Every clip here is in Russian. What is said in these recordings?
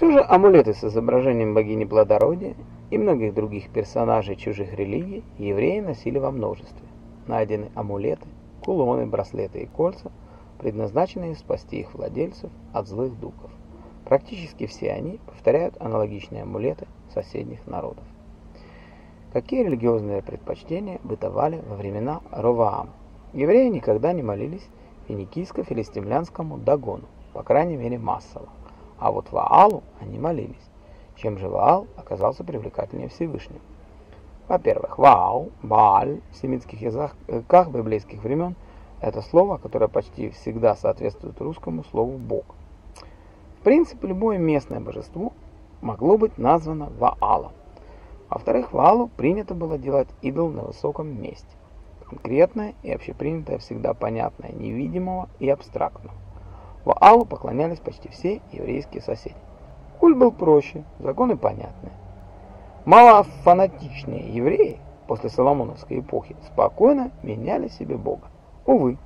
Все же амулеты с изображением богини плодородия и многих других персонажей чужих религий евреи носили во множестве. Найдены амулеты, кулоны, браслеты и кольца, предназначенные спасти их владельцев от злых духов. Практически все они повторяют аналогичные амулеты соседних народов. Какие религиозные предпочтения бытовали во времена Роваама? Евреи никогда не молились финикийско-филистимлянскому Дагону, по крайней мере массово. А вот Ваалу они молились. Чем же Ваал оказался привлекательнее Всевышнего? Во-первых, Ваал, Бааль в семитских языках библейских времен – это слово, которое почти всегда соответствует русскому слову «бог». В принципе, любое местное божество могло быть названо Ваалом. Во-вторых, Ваалу принято было делать идол на высоком месте конкретное и общепринятое всегда понятное, невидимого и абстрактного. Ваалу поклонялись почти все еврейские соседи. Культ был проще, законы понятные. Малофанатичные евреи после Соломоновской эпохи спокойно меняли себе Бога. Увы,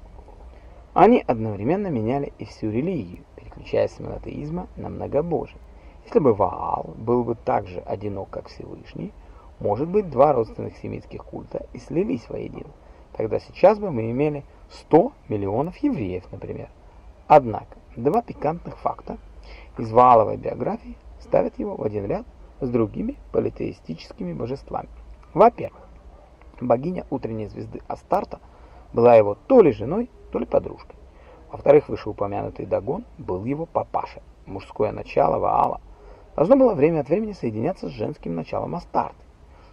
они одновременно меняли и всю религию, переключаясь с монотеизма на многобожие. Если бы Ваал был бы так же одинок, как Всевышний, может быть, два родственных семитских культа и слились воедино. Тогда сейчас бы мы имели 100 миллионов евреев, например. Однако, два пикантных факта из валовой биографии ставят его в один ряд с другими политеистическими божествами. Во-первых, богиня утренней звезды Астарта была его то ли женой, то ли подружкой. Во-вторых, вышеупомянутый Дагон был его папашей. Мужское начало Ваала должно было время от времени соединяться с женским началом Астарты,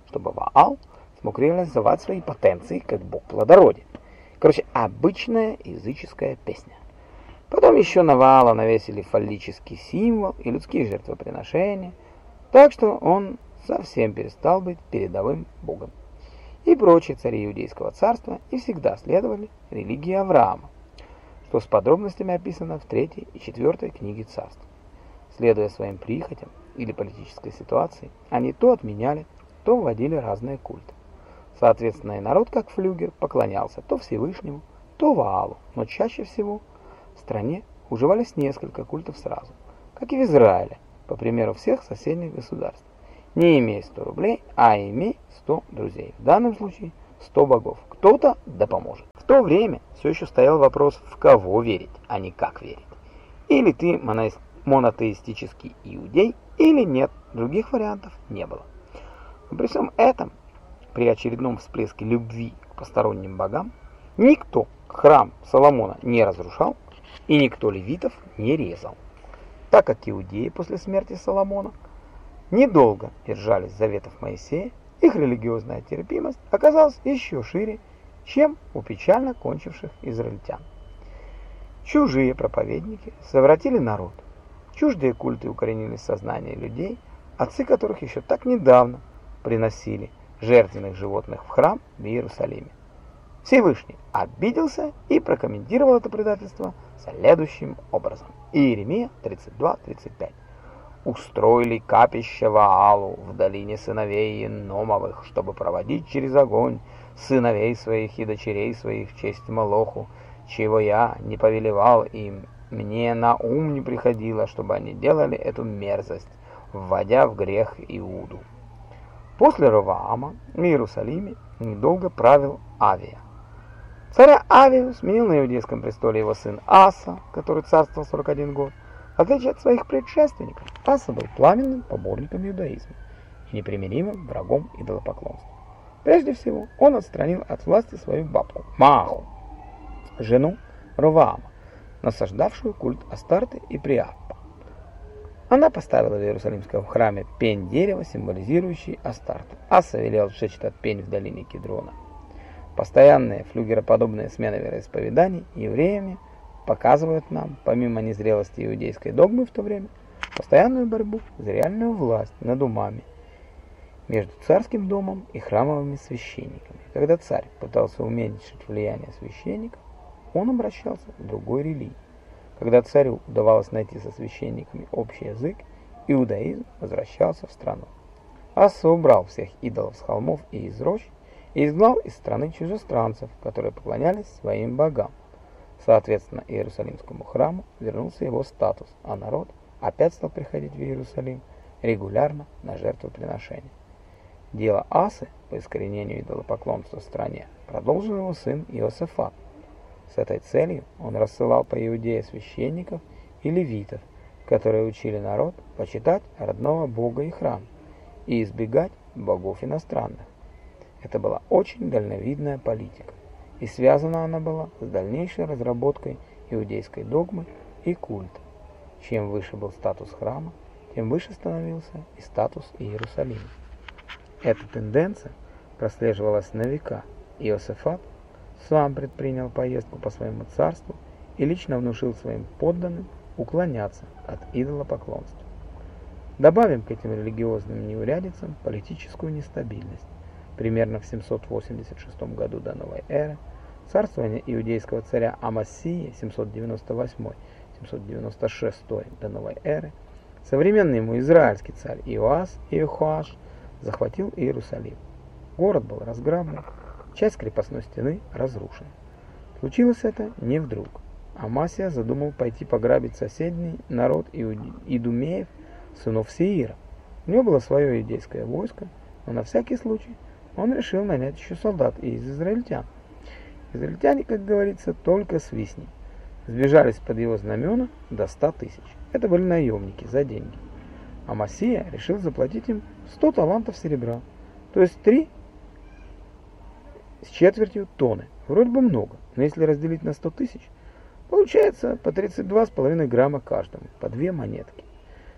чтобы Ваал – смог реализовать свои потенции как бог плодородия. Короче, обычная языческая песня. Потом еще на Вала навесили фаллический символ и людские жертвоприношения, так что он совсем перестал быть передовым богом. И прочие цари Иудейского царства и всегда следовали религии Авраама, что с подробностями описано в третьей и четвертой книге царств. Следуя своим прихотям или политической ситуации, они то отменяли, то вводили разные культы. Соответственно, и народ, как флюгер, поклонялся то Всевышнему, то Ваалу, но чаще всего в стране уживались несколько культов сразу, как и в Израиле, по примеру всех соседних государств. Не имей 100 рублей, а имей 100 друзей. В данном случае 100 богов. Кто-то да поможет. В то время все еще стоял вопрос, в кого верить, а не как верить. Или ты монотеистический иудей, или нет. Других вариантов не было. Но при всем этом при очередном всплеске любви к посторонним богам, никто храм Соломона не разрушал и никто левитов не резал, так как иудеи после смерти Соломона недолго держались заветов Моисея, их религиозная терпимость оказалась еще шире, чем у печально кончивших израильтян. Чужие проповедники совратили народ, чуждые культы укоренились в сознании людей, отцы которых еще так недавно приносили жертвенных животных в храм в Иерусалиме. Всевышний обиделся и прокомментировал это предательство следующим образом. Иеремия 32:35. Устроили капище Ваалу в долине сыновей Номовых, чтобы проводить через огонь сыновей своих и дочерей своих в честь Молоху, чего я не повелевал им. Мне на ум не приходило, чтобы они делали эту мерзость, вводя в грех Иуду. После Роваама в Иерусалиме недолго правил Авия. Царя Авию сменил на иудейском престоле его сын Аса, который царствовал 41 год. В отличие от своих предшественников, Аса был пламенным поборником иудаизма и непримиримым врагом идолопоклонства. Прежде всего, он отстранил от власти свою бабку Маху, жену Роваама, насаждавшую культ Астарты и Приаппа. Она поставила в Иерусалимском храме пень дерева, символизирующий Астарту. Аса велел сжечь этот пень в долине Кедрона. Постоянные флюгероподобные смены вероисповеданий евреями показывают нам, помимо незрелости иудейской догмы в то время, постоянную борьбу за реальную власть над умами между царским домом и храмовыми священниками. Когда царь пытался уменьшить влияние священников, он обращался к другой религии. Когда царю удавалось найти со священниками общий язык, иудаизм возвращался в страну. Аса убрал всех идолов с холмов и из рощ и изгнал из страны чужестранцев, которые поклонялись своим богам. Соответственно, Иерусалимскому храму вернулся его статус, а народ опять стал приходить в Иерусалим регулярно на жертвоприношения. Дело Асы по искоренению идолопоклонства в стране продолжил его сын Иосафат. С этой целью он рассылал по Иудее священников и левитов, которые учили народ почитать родного Бога и храм и избегать богов иностранных. Это была очень дальновидная политика, и связана она была с дальнейшей разработкой иудейской догмы и культа. Чем выше был статус храма, тем выше становился и статус Иерусалима. Эта тенденция прослеживалась на века. Иосифат сам предпринял поездку по своему царству и лично внушил своим подданным уклоняться от идолопоклонства. Добавим к этим религиозным неурядицам политическую нестабильность. Примерно в 786 году до новой эры царствование иудейского царя Амасии 798-796 до новой эры современный ему израильский царь Иоас Иохоаш захватил Иерусалим. Город был разграблен, часть крепостной стены разрушена. Случилось это не вдруг. Амасия задумал пойти пограбить соседний народ Идумеев, сынов Сеира. У него было свое иудейское войско, но на всякий случай он решил нанять еще солдат из израильтян. Израильтяне, как говорится, только свистни. Сбежались под его знамена до 100 тысяч. Это были наемники за деньги. Амасия решил заплатить им 100 талантов серебра, то есть 3 с четвертью тонны. Вроде бы много, но если разделить на 100 тысяч – Получается по 32,5 грамма каждому, по две монетки.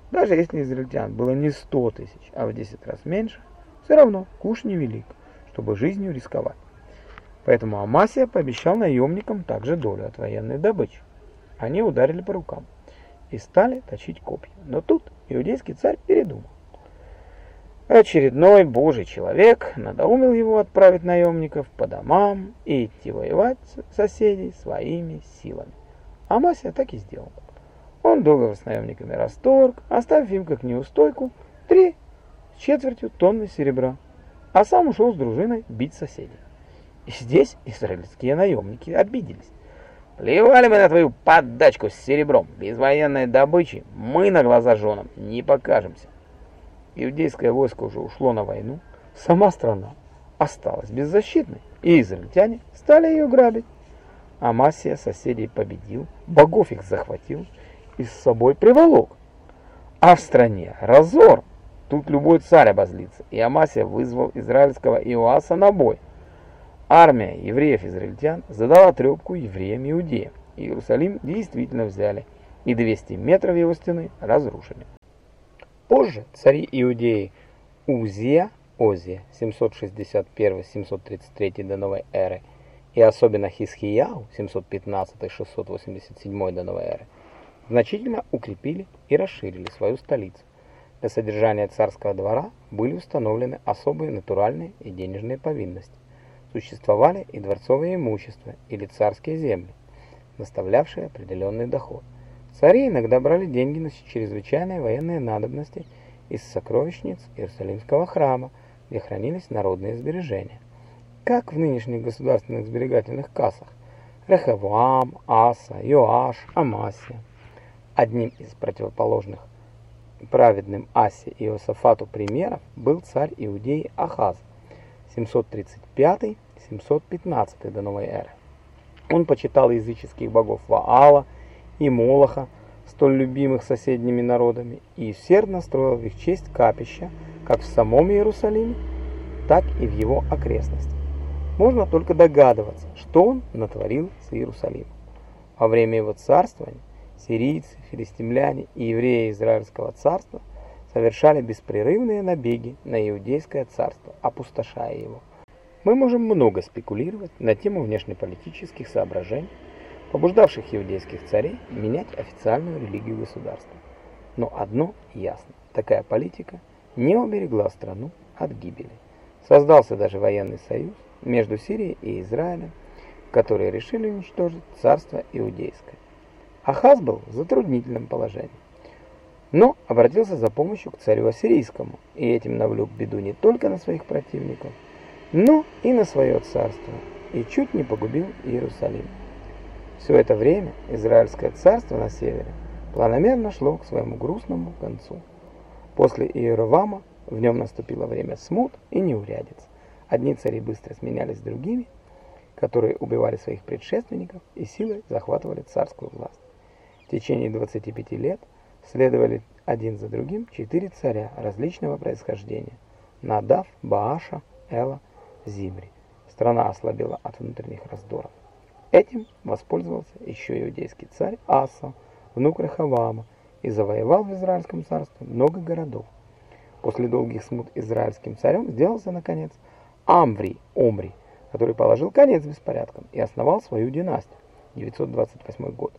Даже если израильтян было не 100 тысяч, а в 10 раз меньше, все равно куш невелик, чтобы жизнью рисковать. Поэтому Амасия пообещал наемникам также долю от военной добычи. Они ударили по рукам и стали точить копья. Но тут иудейский царь передумал. Очередной божий человек надоумил его отправить наемников по домам и идти воевать соседей своими силами. А Мася так и сделал. Он договор с наемниками расторг, оставив им как неустойку три четвертью тонны серебра, а сам ушел с дружиной бить соседей. И здесь израильские наемники обиделись. Плевали мы на твою поддачку с серебром. Без военной добычи мы на глаза женам не покажемся. Иудейское войско уже ушло на войну. Сама страна осталась беззащитной, и израильтяне стали ее грабить. Амасия соседей победил, богов их захватил и с собой приволок. А в стране разор. Тут любой царь обозлится, и Амасия вызвал израильского Иоаса на бой. Армия евреев-израильтян задала трепку евреям-иудеям. Иерусалим действительно взяли, и 200 метров его стены разрушили. Позже цари Иудеи Узия, Озия, 761-733 до новой эры, и особенно Хисхияу 715-687 до новой эры, значительно укрепили и расширили свою столицу. Для содержания царского двора были установлены особые натуральные и денежные повинности. Существовали и дворцовые имущества или царские земли, доставлявшие определенный доход. Цари иногда брали деньги на чрезвычайные военные надобности из сокровищниц Иерусалимского храма, где хранились народные сбережения как в нынешних государственных сберегательных кассах Рехавуам, Аса, Йоаш, Амасия. Одним из противоположных праведным Асе Иосафату примеров был царь Иудеи Ахаз 735-715 до новой эры. Он почитал языческих богов Ваала и Молоха, столь любимых соседними народами, и усердно строил в их честь капища как в самом Иерусалиме, так и в его окрестностях. Можно только догадываться, что он натворил с Иерусалимом. Во время его царствования сирийцы, филистимляне и евреи Израильского царства совершали беспрерывные набеги на Иудейское царство, опустошая его. Мы можем много спекулировать на тему внешнеполитических соображений, побуждавших иудейских царей менять официальную религию государства. Но одно ясно – такая политика не уберегла страну от гибели. Создался даже военный союз, между Сирией и Израилем, которые решили уничтожить царство Иудейское. Ахаз был в затруднительном положении, но обратился за помощью к царю Ассирийскому, и этим навлек беду не только на своих противников, но и на свое царство, и чуть не погубил Иерусалим. Все это время Израильское царство на севере планомерно шло к своему грустному концу. После Иеровама в нем наступило время смут и неурядиц. Одни цари быстро сменялись другими, которые убивали своих предшественников и силой захватывали царскую власть. Течение 25 лет следовали один за другим четыре царя различного происхождения – Надав, Бааша, Эла, Зимри. Страна ослабела от внутренних раздоров. Этим воспользовался еще иудейский царь Аса, внук Рахавама, и завоевал в Израильском царстве много городов. После долгих смут израильским царем сделался, наконец, Амври, Омри, который положил конец беспорядкам и основал свою династию, 928 год.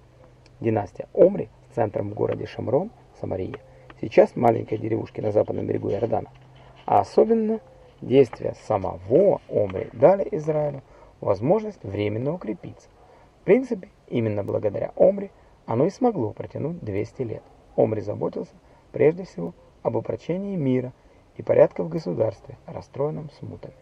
Династия Омри с центром в городе Шамрон, Самария, сейчас маленькой деревушке на западном берегу Иордана, а особенно действия самого Омри дали Израилю возможность временно укрепиться. В принципе, именно благодаря Омри оно и смогло протянуть 200 лет. Омри заботился прежде всего об упрочении мира и порядка в государстве, расстроенном смутами.